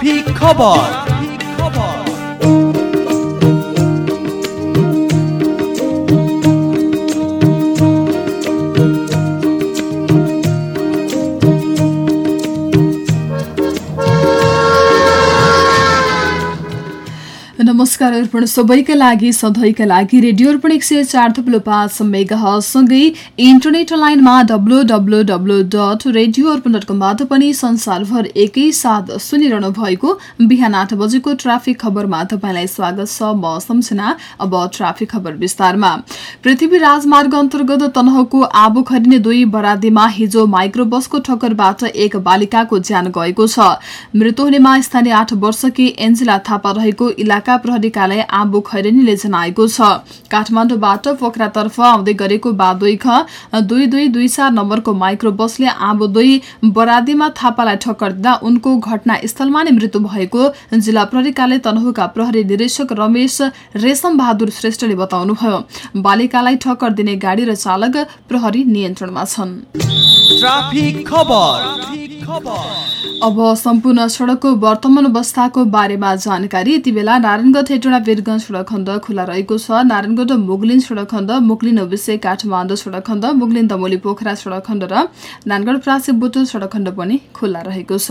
ভিক্ষবর नमस्कार अर्पण सबैका लागि सधैँका लागि रेडियो अर्पण एक सय चार थुप्लो पाँच मेगासँगै इन्टरनेट लाइनमा W W W dot radio Arpan dot कमबाट पनि संसारभर एकैसाथ सुनिरहनु भएको बिहान आठ बजेको ट्राफिक खबरमा तपाईँलाई स्वागत छ म सम्झना अब ट्राफिक खबर विस्तारमा। पृथ्वी राजमार्ग अन्तर्गत तनहुको आबो खरिने दुई बरादीमा हिजो माइक्रो बसको ठक्करबाट एक बालिकाको ज्यान गएको छ। मृत्यु हुनेमा स्थानीय आठ वर्षकी एन्जेला थापा रहेको इलाका इलाका प्रहरी कार्यालय आबु खैरेनीले जनाएको छ। काठमाडौँबाट पोखरातर्फ आउँदै गरेको बादुई दुई दुई दुई चार नम्बरको माइक्रो बसले आबु दुई बरादीमा थापालाई ठक्कर दिँदा उनको घटनास्थलमा नै मृत्यु भएको जिल्ला प्रहरी कार्यालय तनहुका प्रहरी निरीक्षक रमेश रेशम बहादुर श्रेष्ठले बताउनुभयो। बालिकालाई ठक्कर दिने गाडी र चालक प्रहरी नियन्त्रणमा छन्। अब सम्पूर्ण सड़कको वर्तमान अवस्थाको बारेमा जानकारी। यति बेला नारायणगढ हेटोडा वीरगंज सड़क खण्ड खुला रहेको छ। नारायणगढ मुगलिन सड़क खण्ड मुगलिन ओबिसे काठमाडौँ सड़क खण्ड मुगलिन दमोली पोखरा सड़क खण्ड र नानगढ प्रासी बुटुल सड़क खण्ड पनि खुल्ला रहेको छ।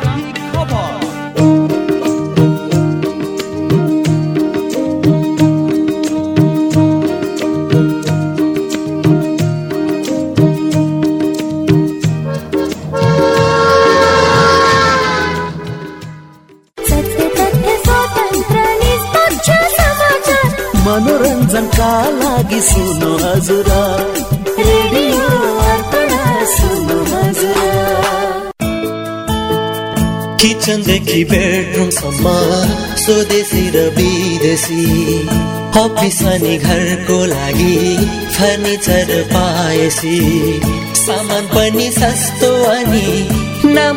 मनोरञ्जनका लागि सुन्नु हजुर रेडियो हजुर किचनदेखि बेडरुमसम्म स्वदेशी र विदेशी अफिस अनि घरको लागि फर्निचर पाएसी सामान पनि सस्तो अनि नाम